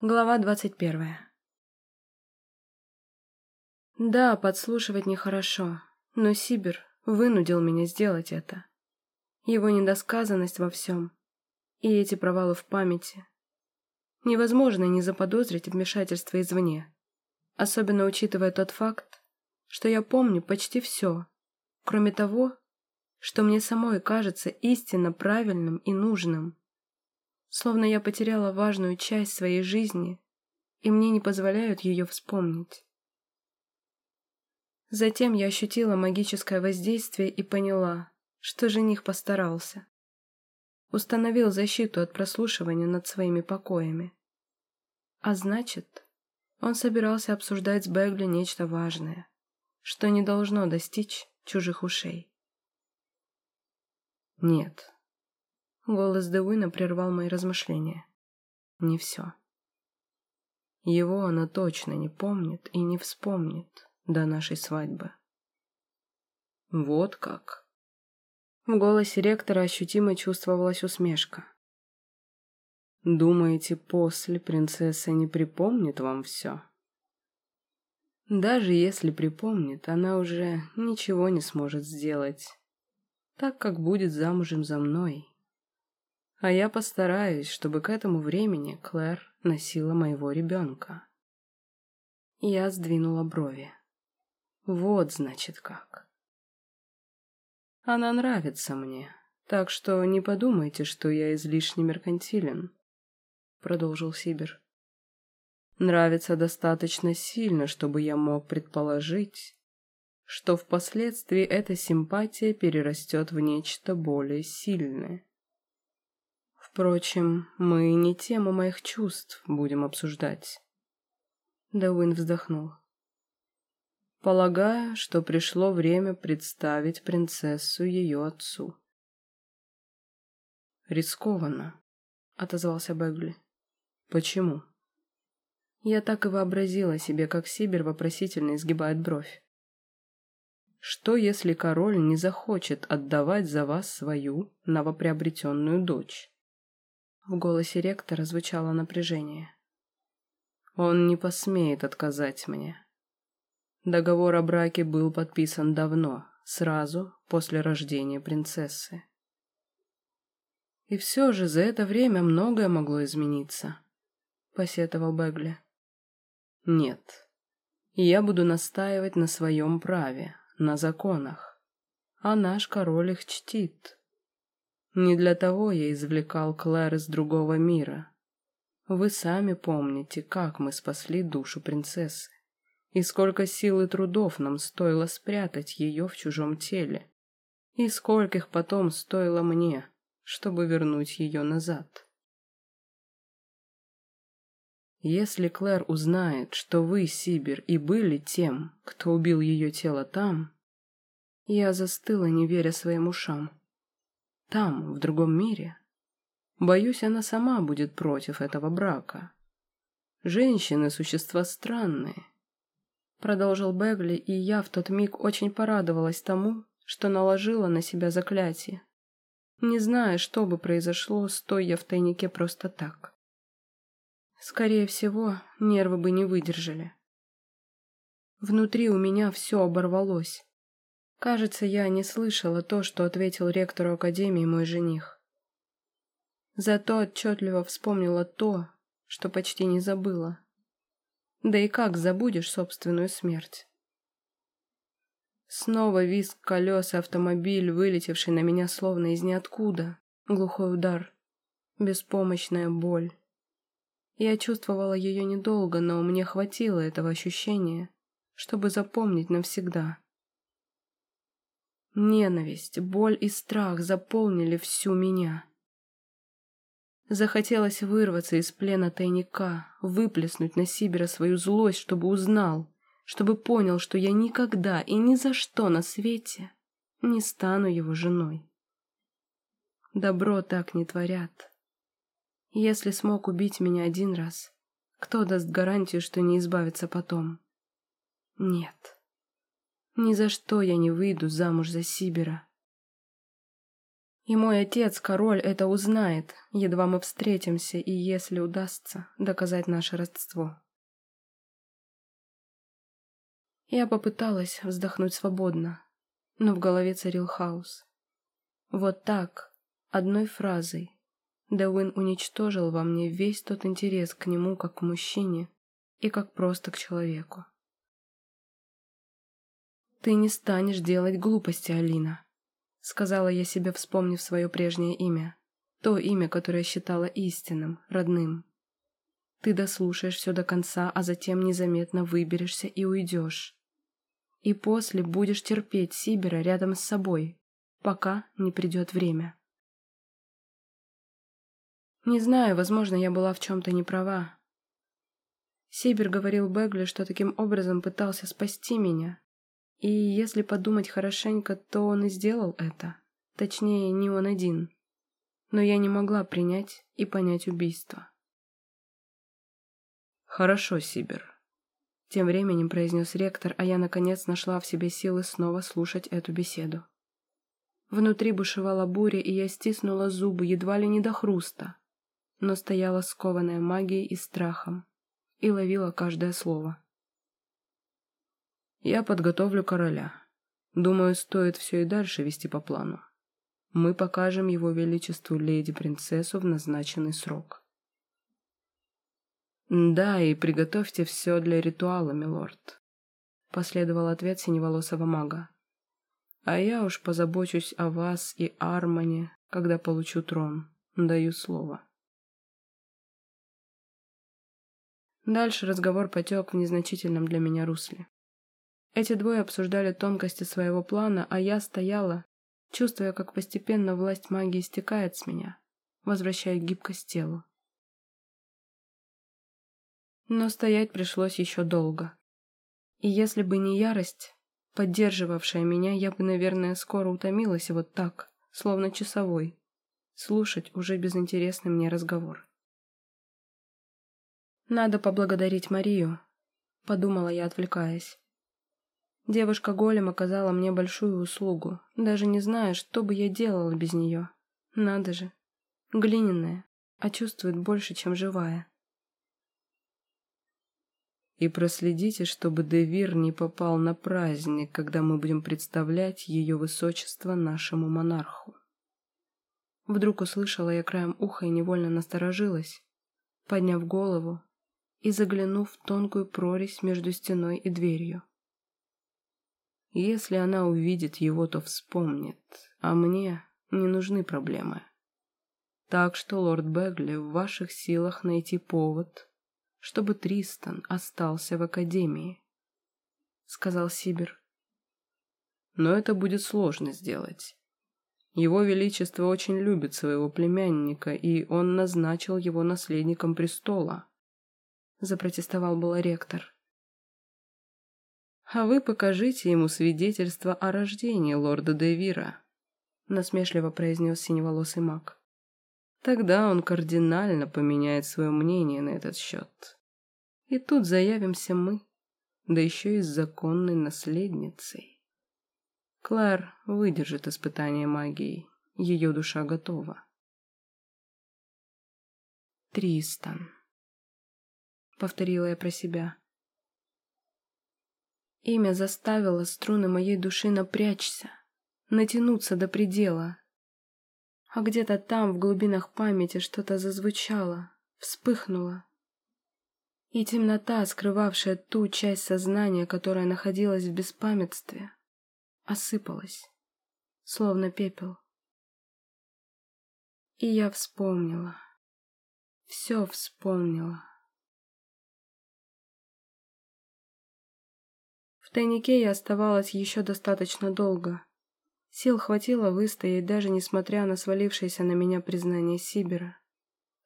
Глава двадцать первая. Да, подслушивать нехорошо, но Сибир вынудил меня сделать это. Его недосказанность во всем и эти провалы в памяти. Невозможно не заподозрить вмешательство извне, особенно учитывая тот факт, что я помню почти все, кроме того, что мне самой кажется истинно правильным и нужным словно я потеряла важную часть своей жизни, и мне не позволяют ее вспомнить. Затем я ощутила магическое воздействие и поняла, что жених постарался. Установил защиту от прослушивания над своими покоями. А значит, он собирался обсуждать с Бегли нечто важное, что не должно достичь чужих ушей. Нет, Голос Деуина прервал мои размышления. Не все. Его она точно не помнит и не вспомнит до нашей свадьбы. Вот как. В голосе ректора ощутимо чувствовалась усмешка. Думаете, после принцесса не припомнит вам все? Даже если припомнит, она уже ничего не сможет сделать, так как будет замужем за мной а я постараюсь, чтобы к этому времени Клэр носила моего ребенка. Я сдвинула брови. Вот, значит, как. Она нравится мне, так что не подумайте, что я излишне меркантилен, продолжил Сибир. Нравится достаточно сильно, чтобы я мог предположить, что впоследствии эта симпатия перерастет в нечто более сильное. Впрочем, мы не тему моих чувств будем обсуждать. Дауин вздохнул. Полагаю, что пришло время представить принцессу ее отцу. Рискованно, отозвался Бегли. Почему? Я так и вообразила себе, как Сибир вопросительно изгибает бровь. Что, если король не захочет отдавать за вас свою новоприобретенную дочь? В голосе ректора звучало напряжение. Он не посмеет отказать мне. Договор о браке был подписан давно, сразу после рождения принцессы. И все же за это время многое могло измениться, посетовал Бегли. Нет, я буду настаивать на своем праве, на законах, а наш король их чтит. Не для того я извлекал Клэр из другого мира. Вы сами помните, как мы спасли душу принцессы, и сколько сил и трудов нам стоило спрятать ее в чужом теле, и скольких потом стоило мне, чтобы вернуть ее назад. Если Клэр узнает, что вы, Сибир, и были тем, кто убил ее тело там, я застыла, не веря своим ушам. Там, в другом мире. Боюсь, она сама будет против этого брака. Женщины – существа странные. Продолжил Бегли, и я в тот миг очень порадовалась тому, что наложила на себя заклятие, не зная, что бы произошло, стоя в тайнике просто так. Скорее всего, нервы бы не выдержали. Внутри у меня все оборвалось. Кажется, я не слышала то, что ответил ректору Академии мой жених. Зато отчетливо вспомнила то, что почти не забыла. Да и как забудешь собственную смерть? Снова визг колес и автомобиль, вылетевший на меня словно из ниоткуда. Глухой удар. Беспомощная боль. Я чувствовала ее недолго, но мне хватило этого ощущения, чтобы запомнить навсегда. Ненависть, боль и страх заполнили всю меня. Захотелось вырваться из плена тайника, выплеснуть на Сибира свою злость, чтобы узнал, чтобы понял, что я никогда и ни за что на свете не стану его женой. Добро так не творят. Если смог убить меня один раз, кто даст гарантию, что не избавится потом? Нет. Ни за что я не выйду замуж за Сибира. И мой отец, король, это узнает, едва мы встретимся, и если удастся доказать наше родство. Я попыталась вздохнуть свободно, но в голове царил хаос. Вот так, одной фразой, Дэуин уничтожил во мне весь тот интерес к нему как к мужчине и как просто к человеку. «Ты не станешь делать глупости, Алина», — сказала я себе, вспомнив свое прежнее имя. То имя, которое считала истинным, родным. Ты дослушаешь все до конца, а затем незаметно выберешься и уйдешь. И после будешь терпеть Сибера рядом с собой, пока не придет время. Не знаю, возможно, я была в чем-то не права. Сибер говорил Бегли, что таким образом пытался спасти меня. И если подумать хорошенько, то он и сделал это. Точнее, не он один. Но я не могла принять и понять убийство. «Хорошо, Сибер», — тем временем произнес ректор, а я, наконец, нашла в себе силы снова слушать эту беседу. Внутри бушевала буря, и я стиснула зубы едва ли не до хруста но стояла скованная магией и страхом и ловила каждое слово. «Я подготовлю короля. Думаю, стоит все и дальше вести по плану. Мы покажем его величеству леди-принцессу в назначенный срок». «Да, и приготовьте все для ритуала, милорд», — последовал ответ синеволосого мага. «А я уж позабочусь о вас и Армане, когда получу трон, даю слово». Дальше разговор потек в незначительном для меня русле. Эти двое обсуждали тонкости своего плана, а я стояла, чувствуя, как постепенно власть магии стекает с меня, возвращая гибкость телу. Но стоять пришлось еще долго. И если бы не ярость, поддерживавшая меня, я бы, наверное, скоро утомилась вот так, словно часовой, слушать уже безинтересный мне разговор. «Надо поблагодарить Марию», — подумала я, отвлекаясь. Девушка-голем оказала мне большую услугу, даже не зная, что бы я делала без нее. Надо же. Глиняная, а чувствует больше, чем живая. И проследите, чтобы Девир не попал на праздник, когда мы будем представлять ее высочество нашему монарху. Вдруг услышала я краем уха и невольно насторожилась. Подняв голову, и заглянув в тонкую прорезь между стеной и дверью. Если она увидит его, то вспомнит, а мне не нужны проблемы. Так что, лорд Бегли, в ваших силах найти повод, чтобы Тристан остался в Академии, — сказал Сибир. Но это будет сложно сделать. Его Величество очень любит своего племянника, и он назначил его наследником престола. — запротестовал был ректор. «А вы покажите ему свидетельство о рождении лорда Девира», — насмешливо произнес синеволосый маг. «Тогда он кардинально поменяет свое мнение на этот счет. И тут заявимся мы, да еще и с законной наследницей. Клэр выдержит испытание магией, ее душа готова». Тристан. — повторила я про себя. Имя заставило струны моей души напрячься, натянуться до предела. А где-то там, в глубинах памяти, что-то зазвучало, вспыхнуло. И темнота, скрывавшая ту часть сознания, которая находилась в беспамятстве, осыпалась, словно пепел. И я вспомнила. Все вспомнила. В тайнике я оставалась еще достаточно долго. Сил хватило выстоять, даже несмотря на свалившееся на меня признание Сибера.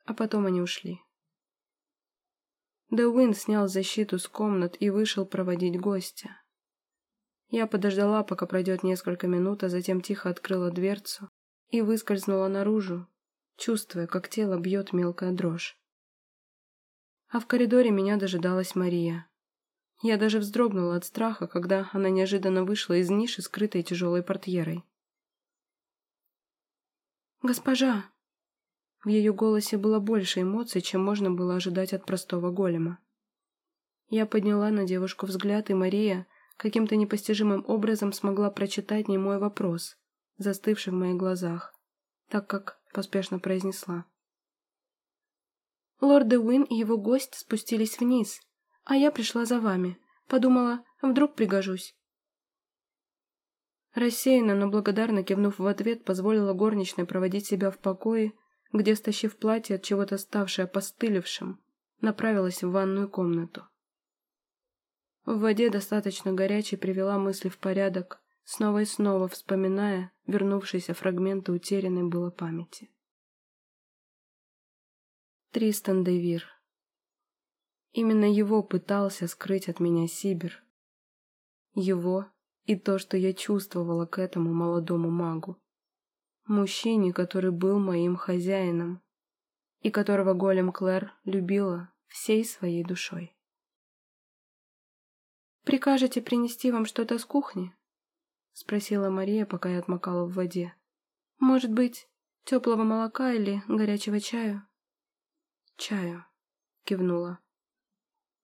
А потом они ушли. Деуин снял защиту с комнат и вышел проводить гостя. Я подождала, пока пройдет несколько минут, а затем тихо открыла дверцу и выскользнула наружу, чувствуя, как тело бьет мелкая дрожь. А в коридоре меня дожидалась Мария. Я даже вздрогнула от страха, когда она неожиданно вышла из ниши, скрытой тяжелой портьерой. «Госпожа!» В ее голосе было больше эмоций, чем можно было ожидать от простого голема. Я подняла на девушку взгляд, и Мария каким-то непостижимым образом смогла прочитать не мой вопрос, застывший в моих глазах, так как поспешно произнесла. Лорд Уин и его гость спустились вниз, а я пришла за вами. Подумала, вдруг пригожусь. Рассеянно, но благодарно кивнув в ответ, позволила горничной проводить себя в покое, где, стащив платье от чего-то ставшее постылившим, направилась в ванную комнату. В воде достаточно горячей привела мысли в порядок, снова и снова вспоминая вернувшиеся фрагменты утерянной было памяти. Тристан Девир. Именно его пытался скрыть от меня Сибир. Его и то, что я чувствовала к этому молодому магу. Мужчине, который был моим хозяином, и которого голем Клэр любила всей своей душой. «Прикажете принести вам что-то с кухни?» — спросила Мария, пока я отмокала в воде. «Может быть, теплого молока или горячего чаю?» «Чаю», — кивнула.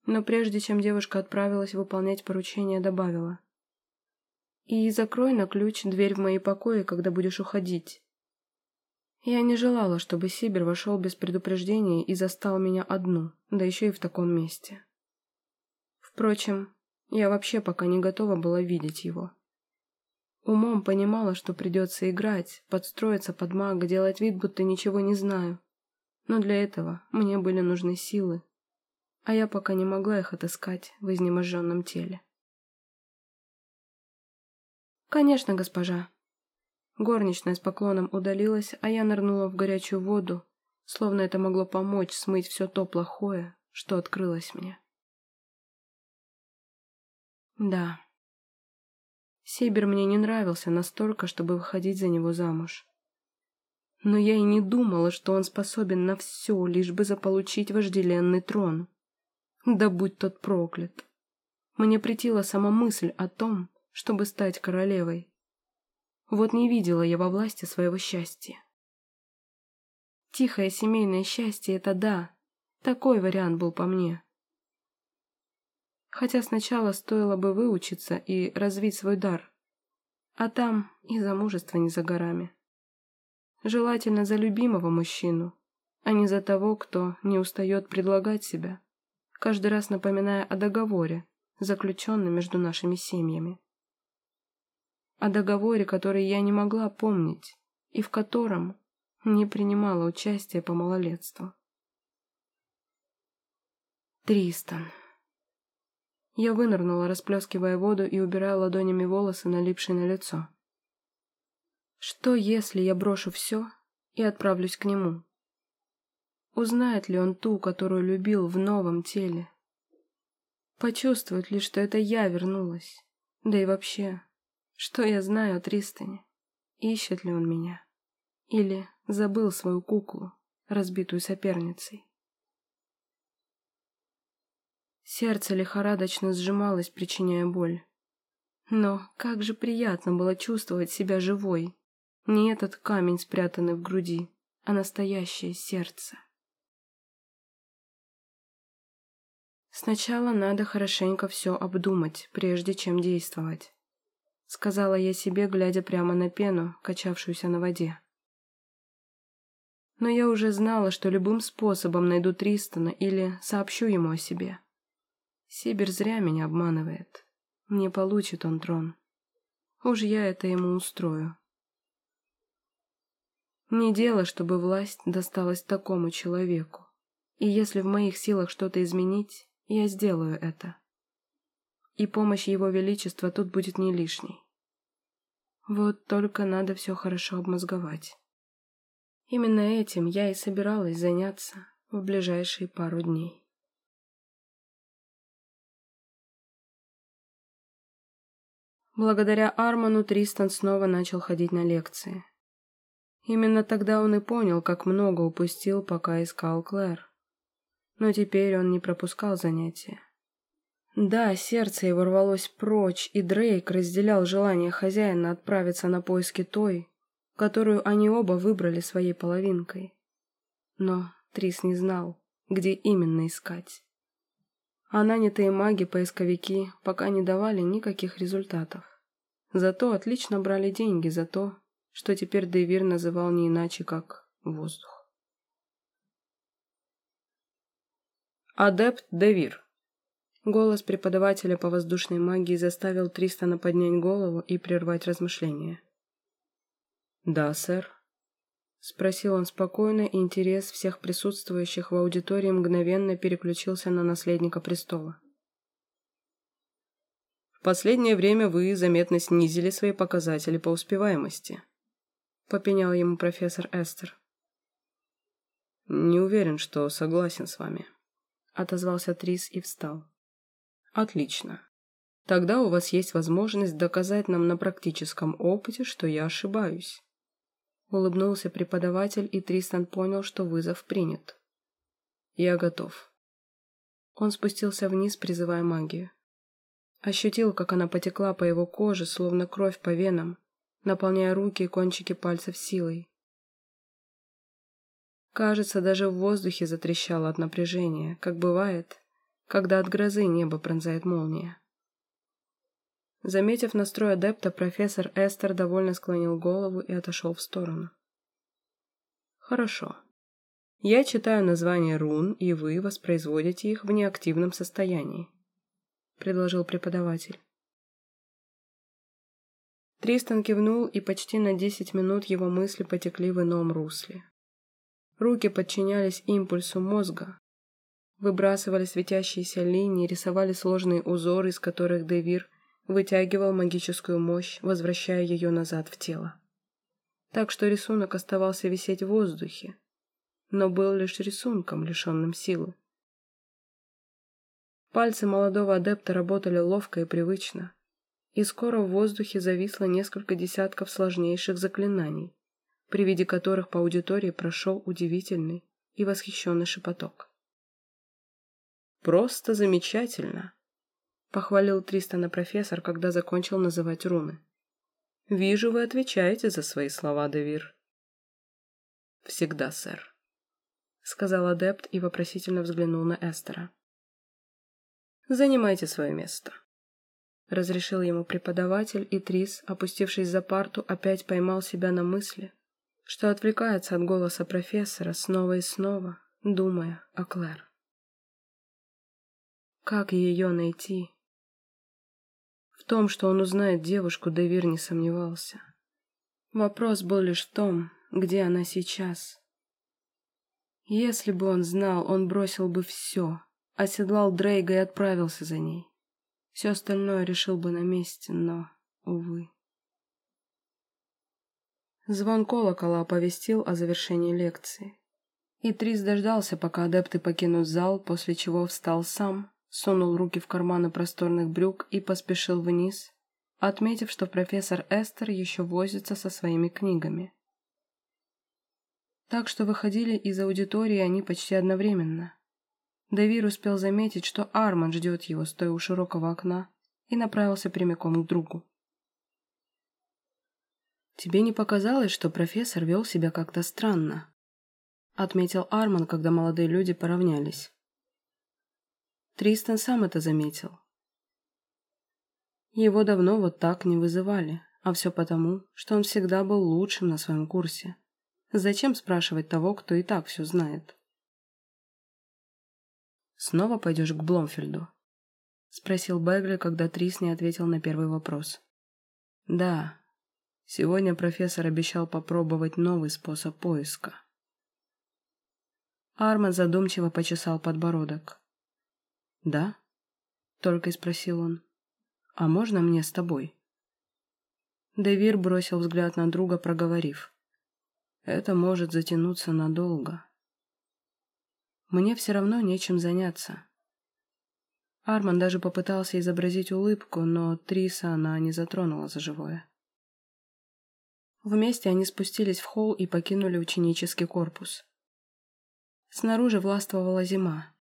Но прежде чем девушка отправилась выполнять поручение, добавила. И закрой на ключ дверь в мои покои, когда будешь уходить. Я не желала, чтобы Сибир вошел без предупреждения и застал меня одну, да еще и в таком месте. Впрочем, я вообще пока не готова была видеть его. Умом понимала, что придется играть, подстроиться под мага, делать вид, будто ничего не знаю. Но для этого мне были нужны силы, а я пока не могла их отыскать в изнеможенном теле. «Конечно, госпожа». Горничная с поклоном удалилась, а я нырнула в горячую воду, словно это могло помочь смыть все то плохое, что открылось мне. Да. Сибир мне не нравился настолько, чтобы выходить за него замуж. Но я и не думала, что он способен на все, лишь бы заполучить вожделенный трон. Да будь тот проклят. Мне претила сама мысль о том, чтобы стать королевой. Вот не видела я во власти своего счастья. Тихое семейное счастье — это да, такой вариант был по мне. Хотя сначала стоило бы выучиться и развить свой дар, а там и замужество не за горами. Желательно за любимого мужчину, а не за того, кто не устает предлагать себя, каждый раз напоминая о договоре, заключенном между нашими семьями о договоре, который я не могла помнить и в котором не принимала участия по малолетству. Тристан. Я вынырнула, расплескивая воду и убирая ладонями волосы, налипшие на лицо. Что, если я брошу все и отправлюсь к нему? Узнает ли он ту, которую любил в новом теле? Почувствует ли, что это я вернулась? Да и вообще, что я знаю о Тристане? Ищет ли он меня? Или забыл свою куклу, разбитую соперницей? Сердце лихорадочно сжималось, причиняя боль. Но как же приятно было чувствовать себя живой. Не этот камень, спрятанный в груди, а настоящее сердце. Сначала надо хорошенько все обдумать, прежде чем действовать сказала я себе, глядя прямо на пену, качавшуюся на воде. Но я уже знала, что любым способом найду Тристона или сообщу ему о себе. Сибир зря меня обманывает. Не получит он трон. Уж я это ему устрою. Не дело, чтобы власть досталась такому человеку. И если в моих силах что-то изменить, я сделаю это и помощь Его Величества тут будет не лишней. Вот только надо все хорошо обмозговать. Именно этим я и собиралась заняться в ближайшие пару дней. Благодаря Арману Тристан снова начал ходить на лекции. Именно тогда он и понял, как много упустил, пока искал Клэр. Но теперь он не пропускал занятия. Да, сердце его рвалось прочь, и Дрейк разделял желание хозяина отправиться на поиски той, которую они оба выбрали своей половинкой. Но Трис не знал, где именно искать. А нанятые маги-поисковики пока не давали никаких результатов. Зато отлично брали деньги за то, что теперь Девир называл не иначе, как воздух. Адепт Девир. Голос преподавателя по воздушной магии заставил Тристана поднять голову и прервать размышления. «Да, сэр», — спросил он спокойно, и интерес всех присутствующих в аудитории мгновенно переключился на наследника престола. «В последнее время вы заметно снизили свои показатели по успеваемости», — попенял ему профессор Эстер. «Не уверен, что согласен с вами», — отозвался Трис и встал. «Отлично. Тогда у вас есть возможность доказать нам на практическом опыте, что я ошибаюсь». Улыбнулся преподаватель, и Тристан понял, что вызов принят. «Я готов». Он спустился вниз, призывая магию. Ощутил, как она потекла по его коже, словно кровь по венам, наполняя руки и кончики пальцев силой. Кажется, даже в воздухе затрещало от напряжения, как бывает, когда от грозы небо пронзает молния. Заметив настрой адепта, профессор Эстер довольно склонил голову и отошел в сторону. «Хорошо. Я читаю названия рун, и вы воспроизводите их в неактивном состоянии», — предложил преподаватель. Тристан кивнул, и почти на десять минут его мысли потекли в ином русле. Руки подчинялись импульсу мозга, выбрасывали светящиеся линии, рисовали сложные узоры, из которых Девир вытягивал магическую мощь, возвращая ее назад в тело. Так что рисунок оставался висеть в воздухе, но был лишь рисунком, лишенным силы. Пальцы молодого адепта работали ловко и привычно, и скоро в воздухе зависло несколько десятков сложнейших заклинаний, при виде которых по аудитории прошел удивительный и восхищенный шепоток. «Просто замечательно!» — похвалил Тристана профессор, когда закончил называть руны. «Вижу, вы отвечаете за свои слова, Девир». «Всегда, сэр», — сказал адепт и вопросительно взглянул на Эстера. «Занимайте свое место», — разрешил ему преподаватель, и Трис, опустившись за парту, опять поймал себя на мысли, что отвлекается от голоса профессора снова и снова, думая о Клэр. Как ее найти? том, что он узнает девушку, Девир не сомневался. Вопрос был лишь в том, где она сейчас. Если бы он знал, он бросил бы все, оседлал Дрейга и отправился за ней. Все остальное решил бы на месте, но, увы. Звон колокола оповестил о завершении лекции. И Трис дождался, пока адепты покинут зал, после чего встал сам, сунул руки в карманы просторных брюк и поспешил вниз, отметив, что профессор Эстер еще возится со своими книгами. Так что выходили из аудитории они почти одновременно. Давир успел заметить, что Арман ждет его, стоя у широкого окна, и направился прямиком к другу. «Тебе не показалось, что профессор вел себя как-то странно?» — отметил Арман, когда молодые люди поравнялись. Тристан сам это заметил. Его давно вот так не вызывали, а все потому, что он всегда был лучшим на своем курсе. Зачем спрашивать того, кто и так все знает? «Снова пойдешь к Бломфельду?» — спросил Бегли, когда Трис не ответил на первый вопрос. «Да. Сегодня профессор обещал попробовать новый способ поиска». Арман задумчиво почесал подбородок. «Да?» — только и спросил он. «А можно мне с тобой?» Девир бросил взгляд на друга, проговорив. «Это может затянуться надолго. Мне все равно нечем заняться». Арман даже попытался изобразить улыбку, но Триса она не затронула за живое. Вместе они спустились в холл и покинули ученический корпус. Снаружи властвовала зима.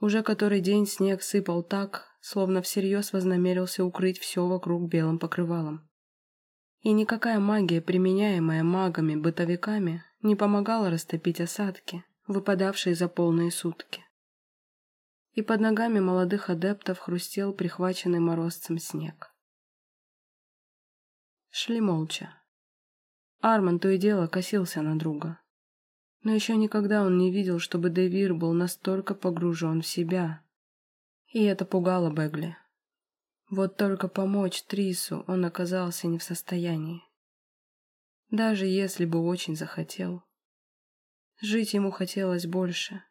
Уже который день снег сыпал так, словно всерьез вознамерился укрыть все вокруг белым покрывалом. И никакая магия, применяемая магами-бытовиками, не помогала растопить осадки, выпадавшие за полные сутки. И под ногами молодых адептов хрустел прихваченный морозцем снег. Шли молча. Арман то и дело косился на друга. Но еще никогда он не видел, чтобы Девир был настолько погружен в себя. И это пугало Бегли. Вот только помочь Трису он оказался не в состоянии. Даже если бы очень захотел. Жить ему хотелось больше.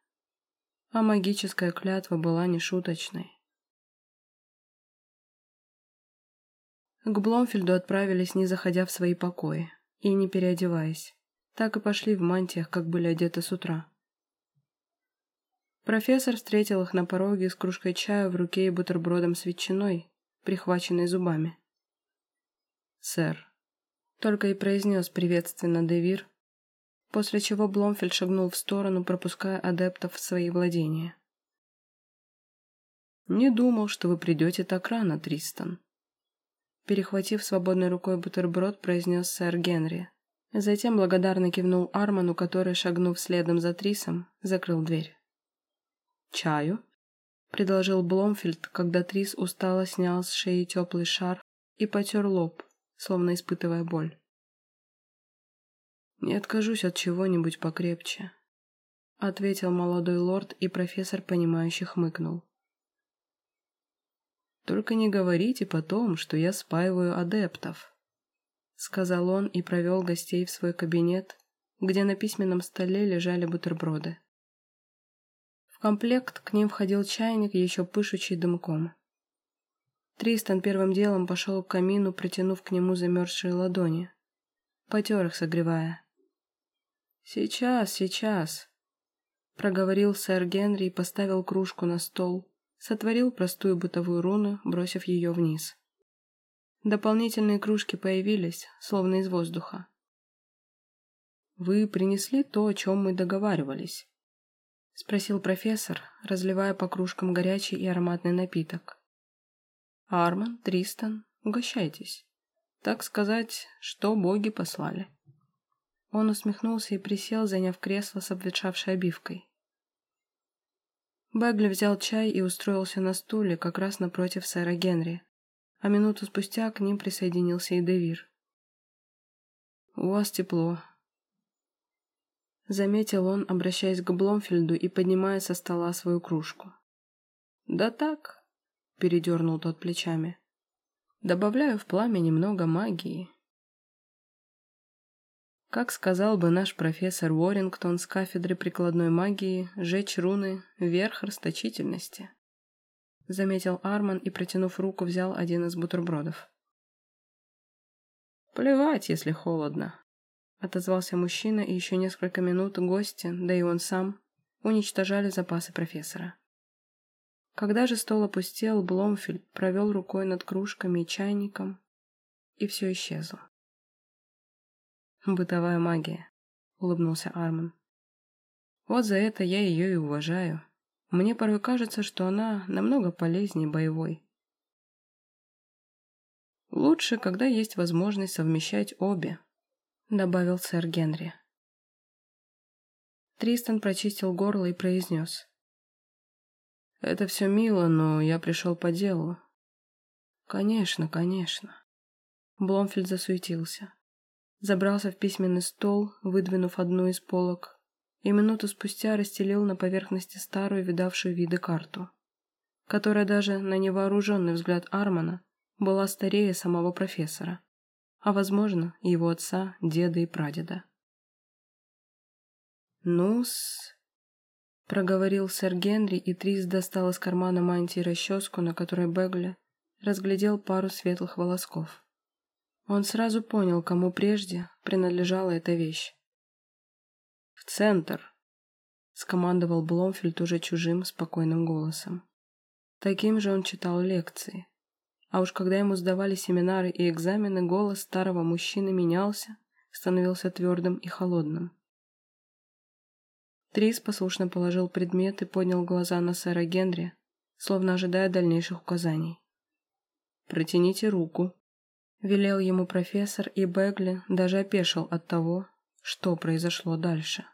А магическая клятва была нешуточной. К Бломфельду отправились, не заходя в свои покои и не переодеваясь. Так и пошли в мантиях, как были одеты с утра. Профессор встретил их на пороге с кружкой чая в руке и бутербродом с ветчиной, прихваченной зубами. «Сэр», — только и произнес приветственно Девир, после чего Бломфельд шагнул в сторону, пропуская адептов в свои владения. «Не думал, что вы придете так рано, Тристан», Перехватив свободной рукой бутерброд, произнес сэр Генри. Затем благодарно кивнул Арману, который, шагнув следом за Трисом, закрыл дверь. «Чаю?» — предложил Бломфильд, когда Трис устало снял с шеи теплый шар и потер лоб, словно испытывая боль. «Не откажусь от чего-нибудь покрепче», — ответил молодой лорд, и профессор, понимающе хмыкнул. Только не говорите потом, что я спаиваю адептов», — сказал он и провел гостей в свой кабинет, где на письменном столе лежали бутерброды. В комплект к ним входил чайник, еще пышущий дымком. Тристан первым делом пошел к камину, протянув к нему замерзшие ладони. Потер их, согревая. «Сейчас, сейчас», — проговорил сэр Генри и поставил кружку на стол, сотворил простую бытовую руну, бросив ее вниз. Дополнительные кружки появились, словно из воздуха. «Вы принесли то, о чем мы договаривались?» — спросил профессор, разливая по кружкам горячий и ароматный напиток. «Арман, Тристан, угощайтесь. Так сказать, что боги послали». Он усмехнулся и присел, заняв кресло с обветшавшей обивкой. Бегли взял чай и устроился на стуле как раз напротив сэра Генри, а минуту спустя к ним присоединился и Девир. «У вас тепло», — заметил он, обращаясь к Бломфельду и поднимая со стола свою кружку. «Да так», — передернул тот плечами, — «добавляю в пламя немного магии». Как сказал бы наш профессор Уоррингтон с кафедры прикладной магии, жечь руны — верх расточительности. Заметил Арман и, протянув руку, взял один из бутербродов. «Плевать, если холодно», — отозвался мужчина, и еще несколько минут гости, да и он сам, уничтожали запасы профессора. Когда же стол опустел, Бломфильд провел рукой над кружками и чайником, и все исчезло. «Бытовая магия», — улыбнулся Арман. «Вот за это я ее и уважаю. Мне порой кажется, что она намного полезнее боевой». «Лучше, когда есть возможность совмещать обе», — добавил сэр Генри. Тристан прочистил горло и произнес. «Это все мило, но я пришел по делу». «Конечно, конечно». Бломфильд засуетился забрался в письменный стол, выдвинув одну из полок, и минуту спустя расстелил на поверхности старую видавшую виды карту, которая даже на невооруженный взгляд Армана была старее самого профессора, а, возможно, его отца, деда и прадеда. «Ну-с...» — проговорил сэр Генри, и Трис достал из кармана мантии расческу, на которой Бегля разглядел пару светлых волосков. Он сразу понял, кому прежде принадлежала эта вещь. «В центр!» — скомандовал Бломфельд уже чужим, спокойным голосом. Таким же он читал лекции. А уж когда ему сдавали семинары и экзамены, голос старого мужчины менялся, становился твердым и холодным. Трис послушно положил предмет и поднял глаза на сэра Генри, словно ожидая дальнейших указаний. «Протяните руку», Велел ему профессор, и Бегли даже опешил от того, что произошло дальше.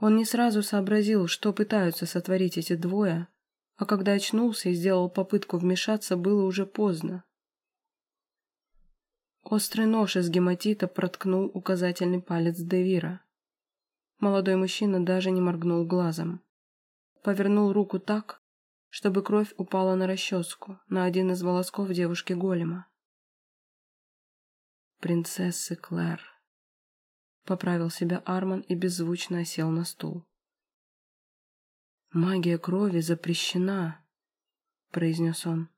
Он не сразу сообразил, что пытаются сотворить эти двое, а когда очнулся и сделал попытку вмешаться, было уже поздно. Острый нож из гематита проткнул указательный палец Девира. Молодой мужчина даже не моргнул глазом. Повернул руку так, чтобы кровь упала на расческу, на один из волосков девушки голема. «Принцессы Клэр», — поправил себя Арман и беззвучно осел на стул. «Магия крови запрещена», — произнес он.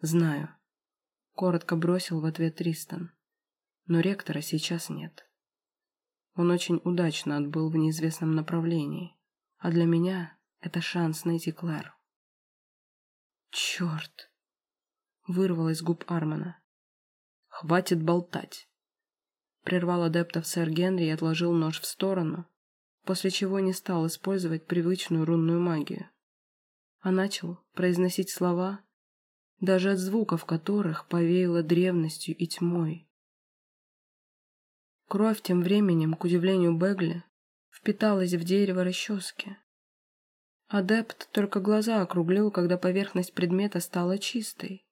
«Знаю», — коротко бросил в ответ Тристан. «Но ректора сейчас нет. Он очень удачно отбыл в неизвестном направлении, а для меня это шанс найти Клэр». «Черт!» — вырвалось с губ Армана. «Хватит болтать!» Прервал адептов сэр Генри и отложил нож в сторону, после чего не стал использовать привычную рунную магию, а начал произносить слова, даже от звуков которых повеяло древностью и тьмой. Кровь тем временем, к удивлению Бегли, впиталась в дерево расчески, Адепт только глаза округлил, когда поверхность предмета стала чистой.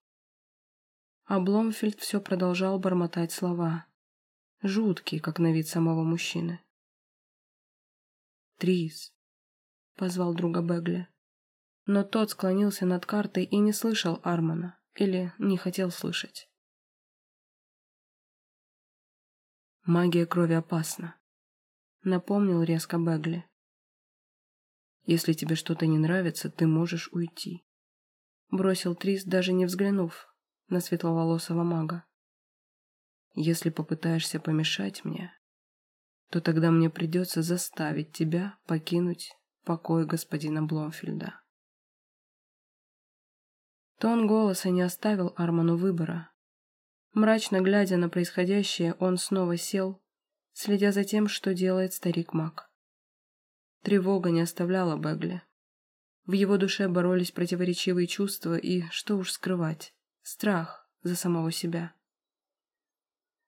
А Бломфельд все продолжал бормотать слова. Жуткие, как на вид самого мужчины. «Трис», — позвал друга Бегли. Но тот склонился над картой и не слышал Армана, или не хотел слышать. «Магия крови опасна», — напомнил резко Бегли. Если тебе что-то не нравится, ты можешь уйти. Бросил Трис, даже не взглянув на светловолосого мага. Если попытаешься помешать мне, то тогда мне придется заставить тебя покинуть покой господина Бломфельда. Тон голоса не оставил Арману выбора. Мрачно глядя на происходящее, он снова сел, следя за тем, что делает старик-маг. Тревога не оставляла Бегли. В его душе боролись противоречивые чувства и, что уж скрывать, страх за самого себя.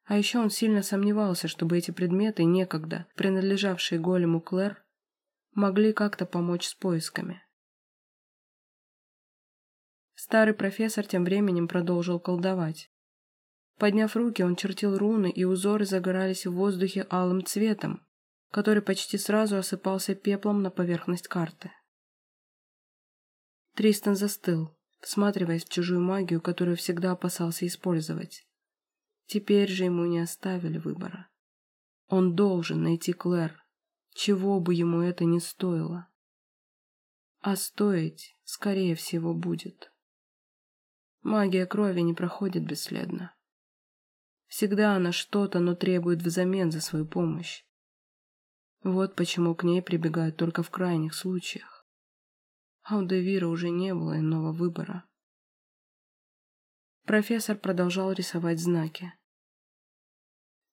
А еще он сильно сомневался, чтобы эти предметы, некогда принадлежавшие голему Клэр, могли как-то помочь с поисками. Старый профессор тем временем продолжил колдовать. Подняв руки, он чертил руны, и узоры загорались в воздухе алым цветом, который почти сразу осыпался пеплом на поверхность карты. Тристан застыл, всматриваясь в чужую магию, которую всегда опасался использовать. Теперь же ему не оставили выбора. Он должен найти Клэр, чего бы ему это ни стоило. А стоить, скорее всего, будет. Магия крови не проходит бесследно. Всегда она что-то, но требует взамен за свою помощь. Вот почему к ней прибегают только в крайних случаях. А у Девира уже не было иного выбора. Профессор продолжал рисовать знаки.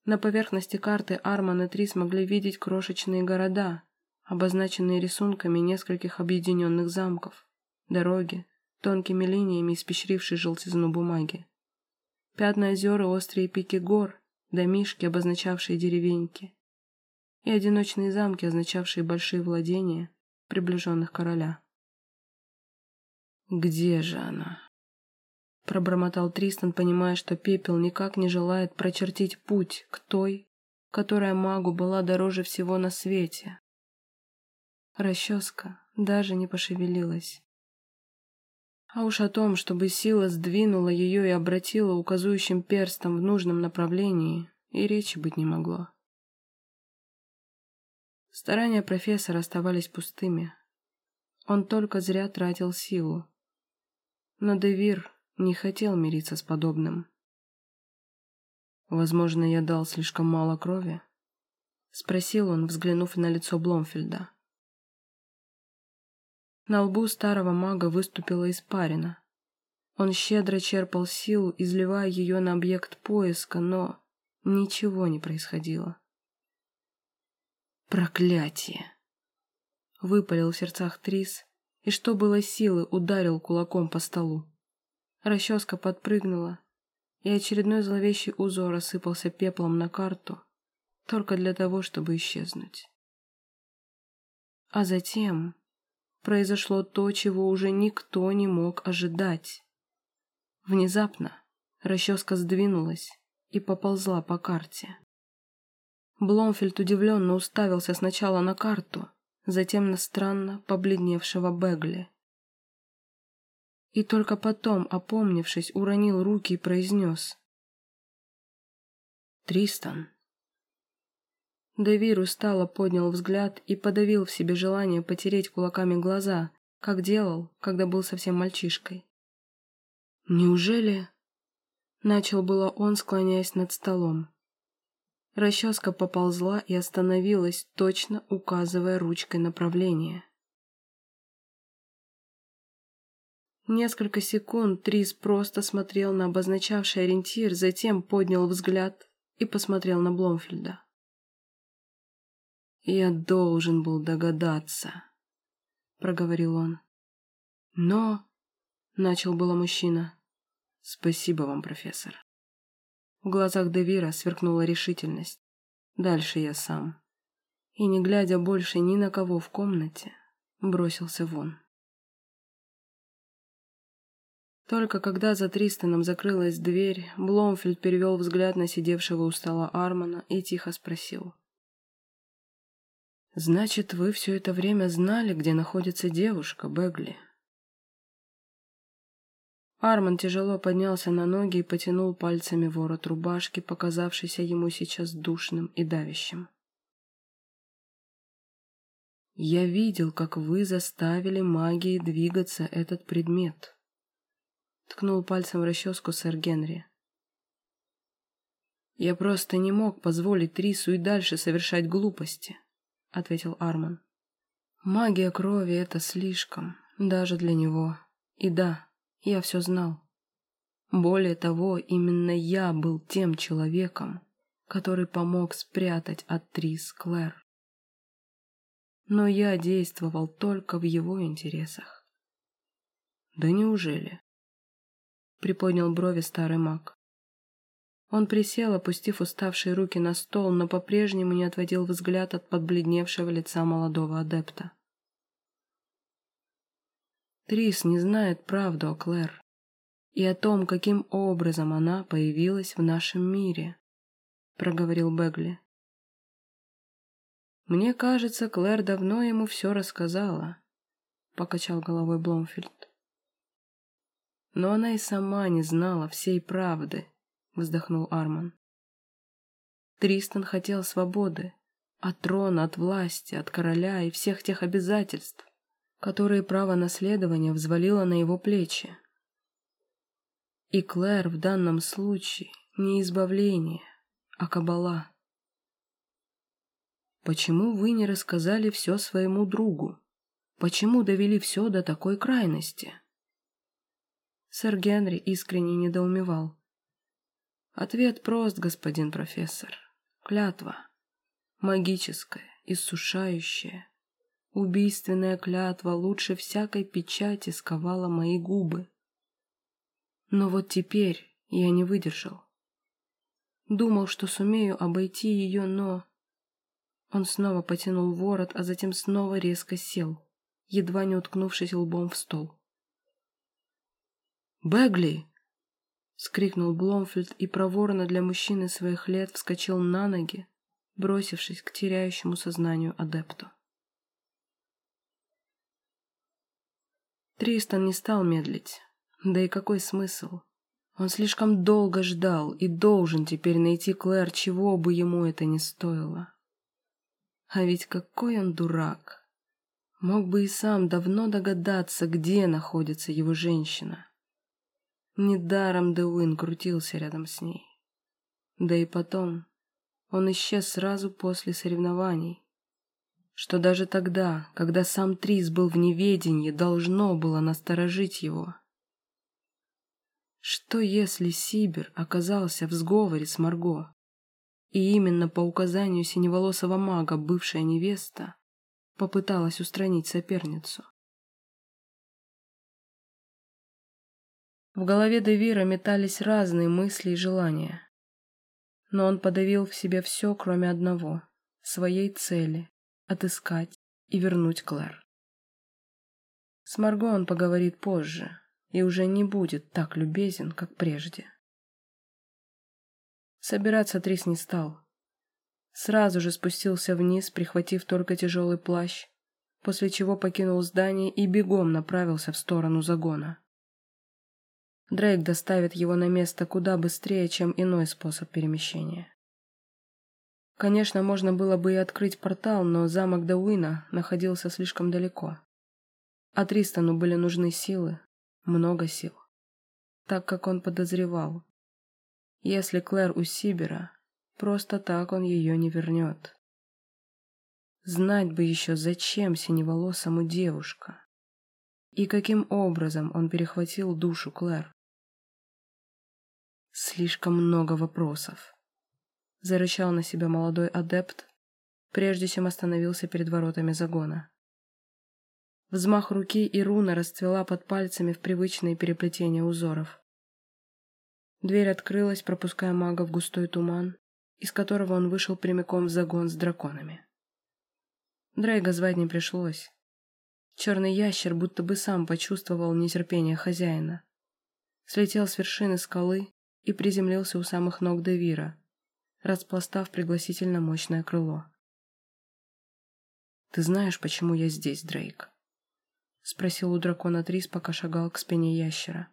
На поверхности карты Арман и Трис могли видеть крошечные города, обозначенные рисунками нескольких объединенных замков, дороги, тонкими линиями испещрившей желтизну бумаги. Пятна озер и острые пики гор, домишки, обозначавшие деревеньки и одиночные замки, означавшие большие владения приближенных короля. «Где же она?» Пробормотал Тристан, понимая, что пепел никак не желает прочертить путь к той, которая магу была дороже всего на свете. Расческа даже не пошевелилась. А уж о том, чтобы сила сдвинула ее и обратила указующим перстом в нужном направлении, и речи быть не могло. Старания профессора оставались пустыми. Он только зря тратил силу. Но Девир не хотел мириться с подобным. «Возможно, я дал слишком мало крови?» — спросил он, взглянув на лицо Бломфельда. На лбу старого мага выступила испарина. Он щедро черпал силу, изливая ее на объект поиска, но ничего не происходило. Проклятие! Выпалил в сердцах Трис и, что было силы, ударил кулаком по столу. Расческа подпрыгнула, и очередной зловещий узор осыпался пеплом на карту, только для того, чтобы исчезнуть. А затем произошло то, чего уже никто не мог ожидать. Внезапно расческа сдвинулась и поползла по карте. Бломфельд удивленно уставился сначала на карту, затем на странно побледневшего Бегли. И только потом, опомнившись, уронил руки и произнес. «Тристан». Девир устало поднял взгляд и подавил в себе желание потереть кулаками глаза, как делал, когда был совсем мальчишкой. «Неужели...» Начал было он, склоняясь над столом. Расческа поползла и остановилась, точно указывая ручкой направление. Несколько секунд Трис просто смотрел на обозначавший ориентир, затем поднял взгляд и посмотрел на Бломфельда. «Я должен был догадаться», — проговорил он. «Но...» — начал было мужчина. «Спасибо вам, профессор». В глазах Девира сверкнула решительность. Дальше я сам. И, не глядя больше ни на кого в комнате, бросился вон. Только когда за Тристаном закрылась дверь, Бломфельд перевел взгляд на сидевшего у стола Армана и тихо спросил. «Значит, вы все это время знали, где находится девушка, Бегли?» Арман тяжело поднялся на ноги и потянул пальцами ворот рубашки, показавшийся ему сейчас душным и давящим. «Я видел, как вы заставили магией двигаться этот предмет», — ткнул пальцем в расческу сэр Генри. «Я просто не мог позволить Трису и дальше совершать глупости», — ответил Арман. «Магия крови — это слишком, даже для него. И да, я все знал. Более того, именно я был тем человеком, который помог спрятать от Трис Клэр. Но я действовал только в его интересах. «Да неужели?» — приподнял брови старый маг. Он присел, опустив уставшие руки на стол, но по-прежнему не отводил взгляд от подбледневшего лица молодого адепта. Трис не знает правду о Клэр и о том, каким образом она появилась в нашем мире, проговорил Бегли. Мне кажется, Клэр давно ему все рассказала, покачал головой Бломфильд. Но она и сама не знала всей правды, вздохнул Арман. Тристан хотел свободы, от трона, от власти, от короля и всех тех обязательств, которые право наследования взвалило на его плечи. И Клэр в данном случае не избавление, а кабала. Почему вы не рассказали все своему другу? Почему довели все до такой крайности? Сэр Генри искренне недоумевал. Ответ прост, господин профессор. Клятва. Магическая, иссушающая, Убийственная клятва лучше всякой печати сковала мои губы. Но вот теперь я не выдержал. Думал, что сумею обойти ее, но... Он снова потянул ворот, а затем снова резко сел, едва не уткнувшись лбом в стол. «Бегли!» — скрикнул Бломфильд и проворно для мужчины своих лет вскочил на ноги, бросившись к теряющему сознанию адепту. Тристан не стал медлить. Да и какой смысл? Он слишком долго ждал и должен теперь найти Клэр, чего бы ему это ни стоило. А ведь какой он дурак. Мог бы и сам давно догадаться, где находится его женщина. Недаром Деуин крутился рядом с ней. Да и потом, он исчез сразу после соревнований что даже тогда, когда сам Трис был в неведении, должно было насторожить его. Что если Сибир оказался в сговоре с Марго? И именно по указанию синеволосого мага бывшая невеста попыталась устранить соперницу. В голове Девира метались разные мысли и желания. Но он подавил в себе все, кроме одного — своей цели — отыскать и вернуть Клэр. С Марго он поговорит позже и уже не будет так любезен, как прежде. Собираться Трис не стал. Сразу же спустился вниз, прихватив только тяжелый плащ, после чего покинул здание и бегом направился в сторону загона. Дрейк доставит его на место куда быстрее, чем иной способ перемещения. Конечно, можно было бы и открыть портал, но замок Дауина находился слишком далеко. А Тристану были нужны силы, много сил. Так как он подозревал. Если Клэр у Сибера, просто так он ее не вернет. Знать бы еще, зачем синеволосому девушка. И каким образом он перехватил душу Клэр. Слишком много вопросов. Зарычал на себя молодой адепт, прежде чем остановился перед воротами загона. Взмах руки и руна расцвела под пальцами в привычные переплетения узоров. Дверь открылась, пропуская мага в густой туман, из которого он вышел прямиком в загон с драконами. Дрейга звать не пришлось. Черный ящер будто бы сам почувствовал нетерпение хозяина. Слетел с вершины скалы и приземлился у самых ног Девира, распластав пригласительно мощное крыло. «Ты знаешь, почему я здесь, Дрейк?» — спросил у дракона Трис, пока шагал к спине ящера.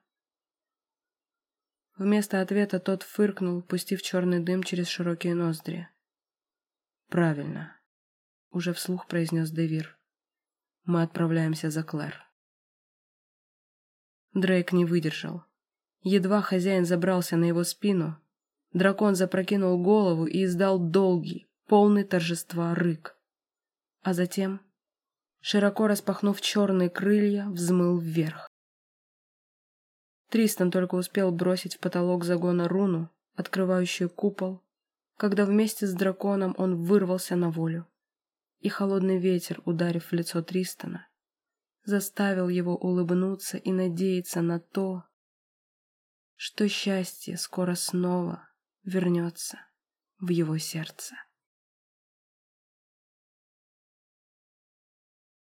Вместо ответа тот фыркнул, пустив черный дым через широкие ноздри. «Правильно», — уже вслух произнес Девир. «Мы отправляемся за Клэр». Дрейк не выдержал. Едва хозяин забрался на его спину, дракон запрокинул голову и издал долгий, полный торжества рык. А затем, широко распахнув черные крылья, взмыл вверх. Тристан только успел бросить в потолок загона руну, открывающую купол, когда вместе с драконом он вырвался на волю. И холодный ветер, ударив в лицо Тристана, заставил его улыбнуться и надеяться на то, что счастье скоро снова вернется в его сердце.